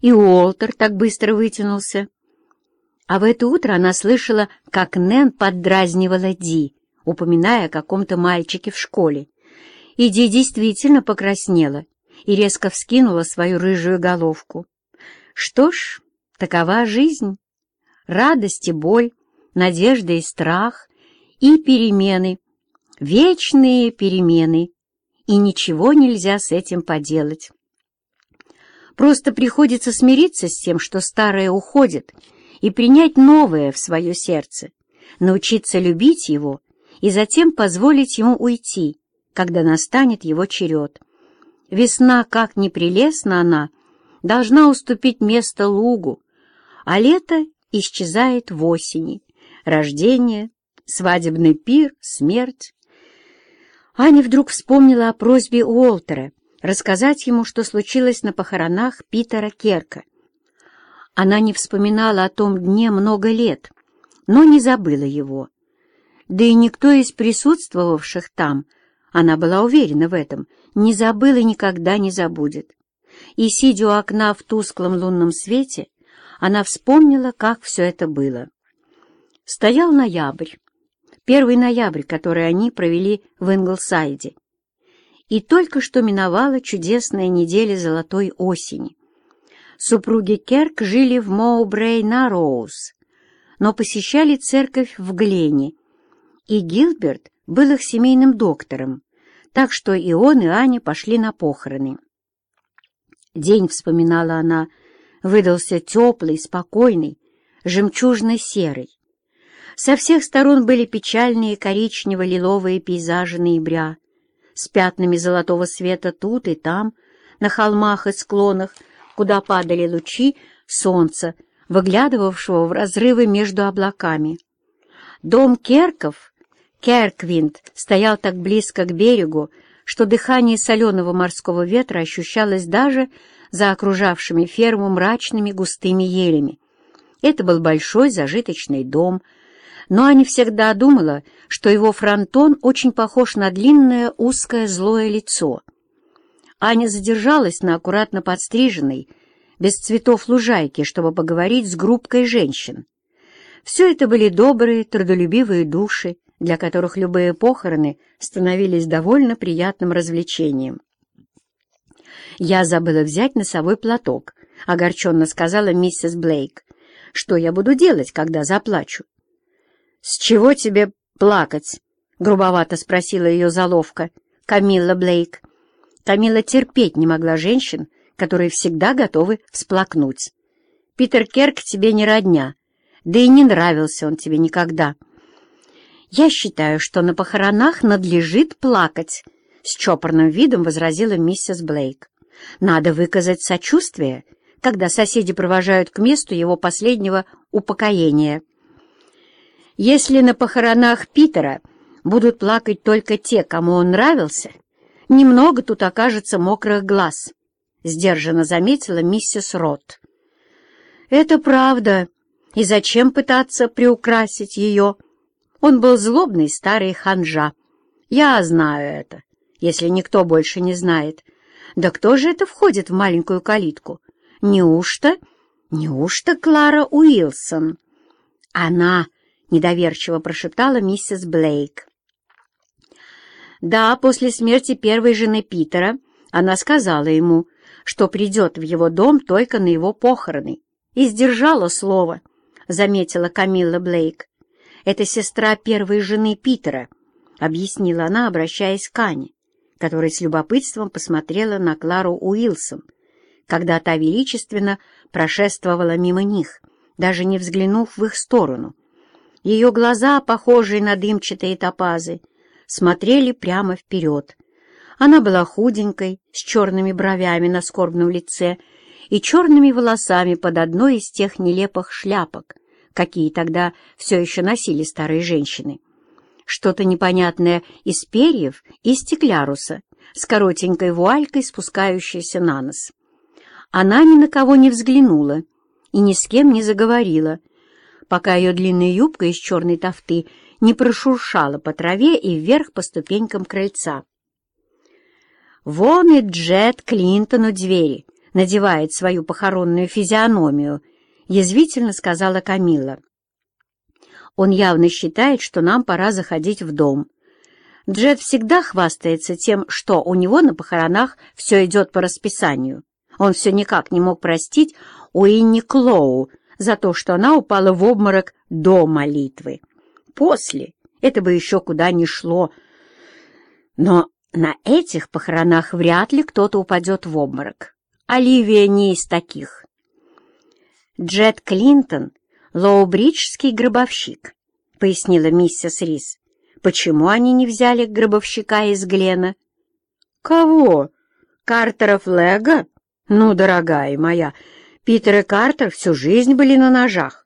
и Уолтер так быстро вытянулся. А в это утро она слышала, как Нэн поддразнивала Ди, упоминая о каком-то мальчике в школе. И Ди действительно покраснела и резко вскинула свою рыжую головку. Что ж, такова жизнь. Радость и боль, надежда и страх, и перемены, вечные перемены, и ничего нельзя с этим поделать. Просто приходится смириться с тем, что старое уходит, и принять новое в свое сердце, научиться любить его и затем позволить ему уйти, когда настанет его черед. Весна, как ни прелестна она, должна уступить место лугу, а лето исчезает в осени. Рождение, свадебный пир, смерть. Аня вдруг вспомнила о просьбе Уолтера рассказать ему, что случилось на похоронах Питера Керка. Она не вспоминала о том дне много лет, но не забыла его. Да и никто из присутствовавших там, она была уверена в этом, не забыл и никогда не забудет. И, сидя у окна в тусклом лунном свете, она вспомнила, как все это было. Стоял ноябрь, первый ноябрь, который они провели в Инглсайде и только что миновала чудесная неделя золотой осени. Супруги Керк жили в Моубрей на Роуз, но посещали церковь в Глене, и Гилберт был их семейным доктором, так что и он, и Аня пошли на похороны. День, вспоминала она, выдался теплый, спокойный, жемчужно-серый. Со всех сторон были печальные коричнево-лиловые пейзажи ноября, с пятнами золотого света тут и там, на холмах и склонах, куда падали лучи солнца, выглядывавшего в разрывы между облаками. Дом Керков, Керквинд, стоял так близко к берегу, что дыхание соленого морского ветра ощущалось даже за окружавшими ферму мрачными густыми елями. Это был большой зажиточный дом — но Аня всегда думала, что его фронтон очень похож на длинное узкое злое лицо. Аня задержалась на аккуратно подстриженной, без цветов лужайке, чтобы поговорить с группкой женщин. Все это были добрые, трудолюбивые души, для которых любые похороны становились довольно приятным развлечением. «Я забыла взять носовой платок», — огорченно сказала миссис Блейк. «Что я буду делать, когда заплачу?» «С чего тебе плакать?» — грубовато спросила ее заловка, Камилла Блейк. Камилла терпеть не могла женщин, которые всегда готовы всплакнуть. «Питер Керк тебе не родня, да и не нравился он тебе никогда». «Я считаю, что на похоронах надлежит плакать», — с чопорным видом возразила миссис Блейк. «Надо выказать сочувствие, когда соседи провожают к месту его последнего упокоения». Если на похоронах Питера будут плакать только те, кому он нравился, немного тут окажется мокрых глаз, — сдержанно заметила миссис Рот. Это правда, и зачем пытаться приукрасить ее? Он был злобный старый ханжа. Я знаю это, если никто больше не знает. Да кто же это входит в маленькую калитку? Неужто? Неужто Клара Уилсон? Она — недоверчиво прошептала миссис Блейк. Да, после смерти первой жены Питера она сказала ему, что придет в его дом только на его похороны, и сдержала слово, — заметила Камилла Блейк. «Это сестра первой жены Питера», — объяснила она, обращаясь к Ане, которая с любопытством посмотрела на Клару Уилсон, когда та величественно прошествовала мимо них, даже не взглянув в их сторону. Ее глаза, похожие на дымчатые топазы, смотрели прямо вперед. Она была худенькой, с черными бровями на скорбном лице и черными волосами под одной из тех нелепых шляпок, какие тогда все еще носили старые женщины. Что-то непонятное из перьев и стекляруса, с коротенькой вуалькой, спускающейся на нос. Она ни на кого не взглянула и ни с кем не заговорила, пока ее длинная юбка из черной тофты не прошуршала по траве и вверх по ступенькам крыльца. «Вон и Джет Клинтон у двери!» надевает свою похоронную физиономию, язвительно сказала Камила. Он явно считает, что нам пора заходить в дом. Джет всегда хвастается тем, что у него на похоронах все идет по расписанию. Он все никак не мог простить Уинни Клоу за то, что она упала в обморок до молитвы. После это бы еще куда ни шло. Но на этих похоронах вряд ли кто-то упадет в обморок. Оливия не из таких. Джет Клинтон — лоубриджский гробовщик, — пояснила миссис Рис. Почему они не взяли гробовщика из Глена? Кого? Картера Флега? Ну, дорогая моя, Питер и Картер всю жизнь были на ножах.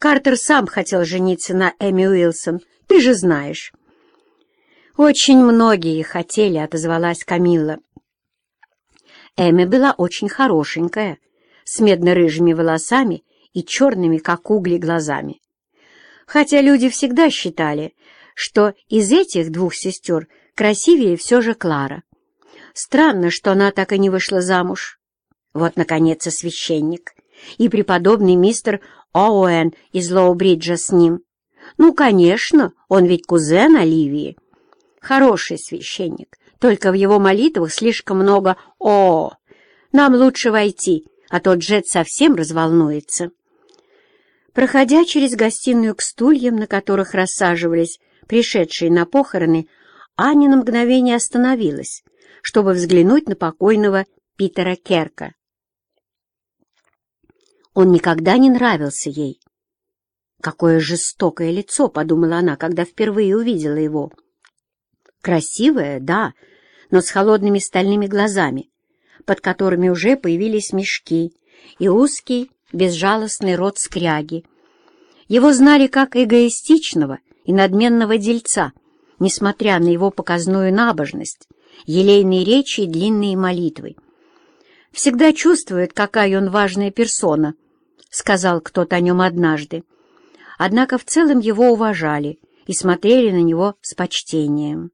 Картер сам хотел жениться на Эми Уилсон, ты же знаешь. Очень многие хотели, отозвалась Камилла. Эми была очень хорошенькая, с медно-рыжими волосами и черными, как угли, глазами. Хотя люди всегда считали, что из этих двух сестер красивее все же Клара. Странно, что она так и не вышла замуж. Вот, наконец, священник, и преподобный мистер Оуэн из Лоубриджа с ним. Ну, конечно, он ведь кузен Оливии. Хороший священник, только в его молитвах слишком много «О!». Нам лучше войти, а то Джет совсем разволнуется. Проходя через гостиную к стульям, на которых рассаживались пришедшие на похороны, Аня на мгновение остановилась, чтобы взглянуть на покойного Питера Керка. Он никогда не нравился ей. «Какое жестокое лицо!» — подумала она, когда впервые увидела его. Красивое, да, но с холодными стальными глазами, под которыми уже появились мешки, и узкий, безжалостный рот скряги. Его знали как эгоистичного и надменного дельца, несмотря на его показную набожность, елейные речи и длинные молитвы. «Всегда чувствует, какая он важная персона», — сказал кто-то о нем однажды. Однако в целом его уважали и смотрели на него с почтением.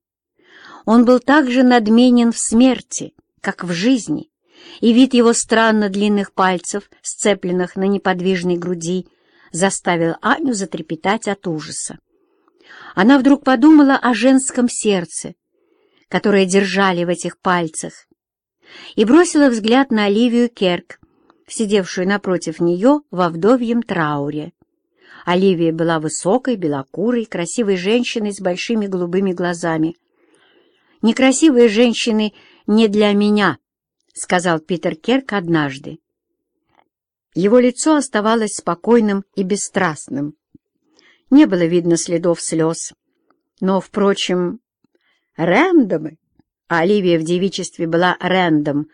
Он был так же надменен в смерти, как в жизни, и вид его странно длинных пальцев, сцепленных на неподвижной груди, заставил Аню затрепетать от ужаса. Она вдруг подумала о женском сердце, которое держали в этих пальцах, и бросила взгляд на Оливию Керк, сидевшую напротив нее во вдовьем трауре. Оливия была высокой, белокурой, красивой женщиной с большими голубыми глазами. «Некрасивые женщины не для меня», — сказал Питер Керк однажды. Его лицо оставалось спокойным и бесстрастным. Не было видно следов слез. Но, впрочем, рэндомы, а Оливия в девичестве была рэндом,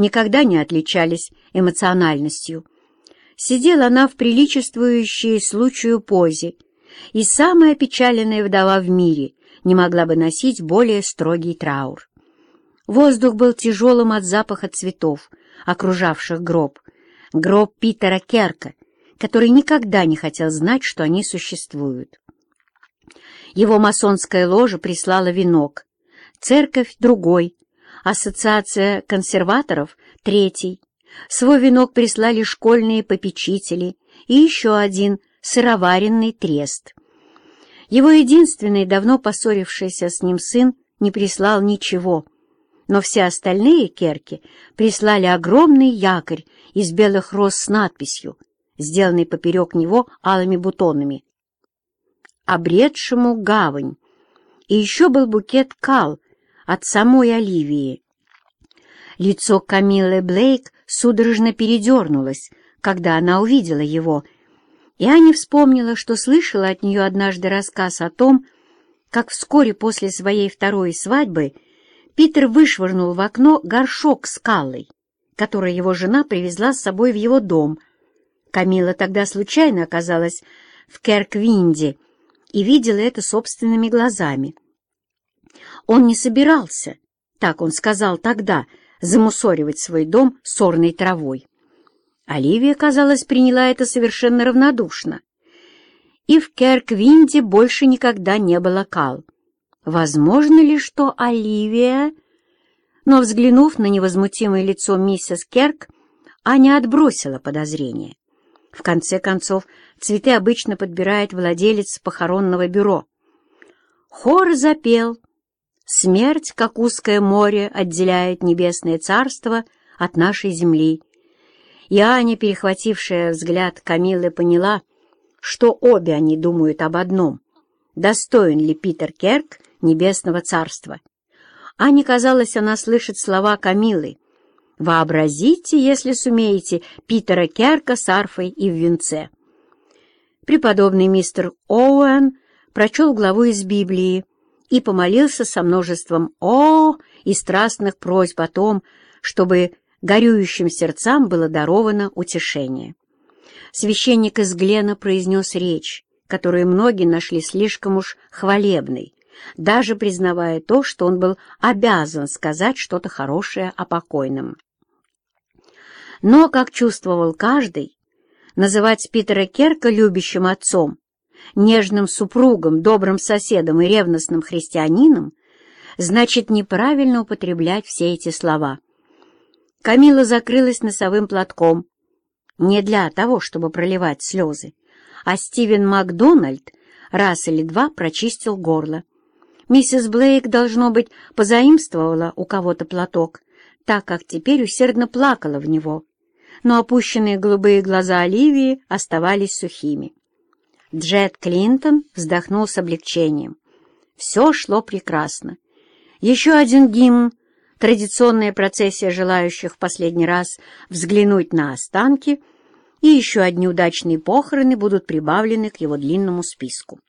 никогда не отличались эмоциональностью. Сидела она в приличествующей случаю позе, и самая опечаленная вдова в мире не могла бы носить более строгий траур. Воздух был тяжелым от запаха цветов, окружавших гроб, гроб Питера Керка, который никогда не хотел знать, что они существуют. Его масонская ложа прислала венок, церковь — другой, ассоциация консерваторов — третий, свой венок прислали школьные попечители и еще один сыроваренный трест. Его единственный, давно поссорившийся с ним сын, не прислал ничего — но все остальные керки прислали огромный якорь из белых роз с надписью, сделанной поперек него алыми бутонами. «Обретшему гавань». И еще был букет кал от самой Оливии. Лицо Камиллы Блейк судорожно передернулось, когда она увидела его, и Аня вспомнила, что слышала от нее однажды рассказ о том, как вскоре после своей второй свадьбы Питер вышвырнул в окно горшок с каллой, который его жена привезла с собой в его дом. Камила тогда случайно оказалась в Керквинде и видела это собственными глазами. Он не собирался, так он сказал тогда, замусоривать свой дом сорной травой. Оливия, казалось, приняла это совершенно равнодушно. И в Керквинде больше никогда не было кал. Возможно ли, что Оливия... Но, взглянув на невозмутимое лицо миссис Керк, Аня отбросила подозрения. В конце концов, цветы обычно подбирает владелец похоронного бюро. Хор запел. Смерть, как узкое море, отделяет небесное царство от нашей земли. И Аня, перехватившая взгляд Камилы, поняла, что обе они думают об одном — достоин ли Питер Керк небесного царства. Ане казалось, она слышит слова Камилы. «Вообразите, если сумеете, Питера Керка с арфой и в венце». Преподобный мистер Оуэн прочел главу из Библии и помолился со множеством «О!» и страстных просьб о том, чтобы горюющим сердцам было даровано утешение. Священник из Глена произнес речь, которую многие нашли слишком уж хвалебной, даже признавая то, что он был обязан сказать что-то хорошее о покойном. Но, как чувствовал каждый, называть Питера Керка любящим отцом, нежным супругом, добрым соседом и ревностным христианином, значит неправильно употреблять все эти слова. Камила закрылась носовым платком, не для того, чтобы проливать слезы, а Стивен Макдональд раз или два прочистил горло. Миссис Блейк, должно быть, позаимствовала у кого-то платок, так как теперь усердно плакала в него, но опущенные голубые глаза Оливии оставались сухими. Джет Клинтон вздохнул с облегчением. Все шло прекрасно. Еще один гимн, традиционная процессия желающих в последний раз взглянуть на останки, и еще одни удачные похороны будут прибавлены к его длинному списку.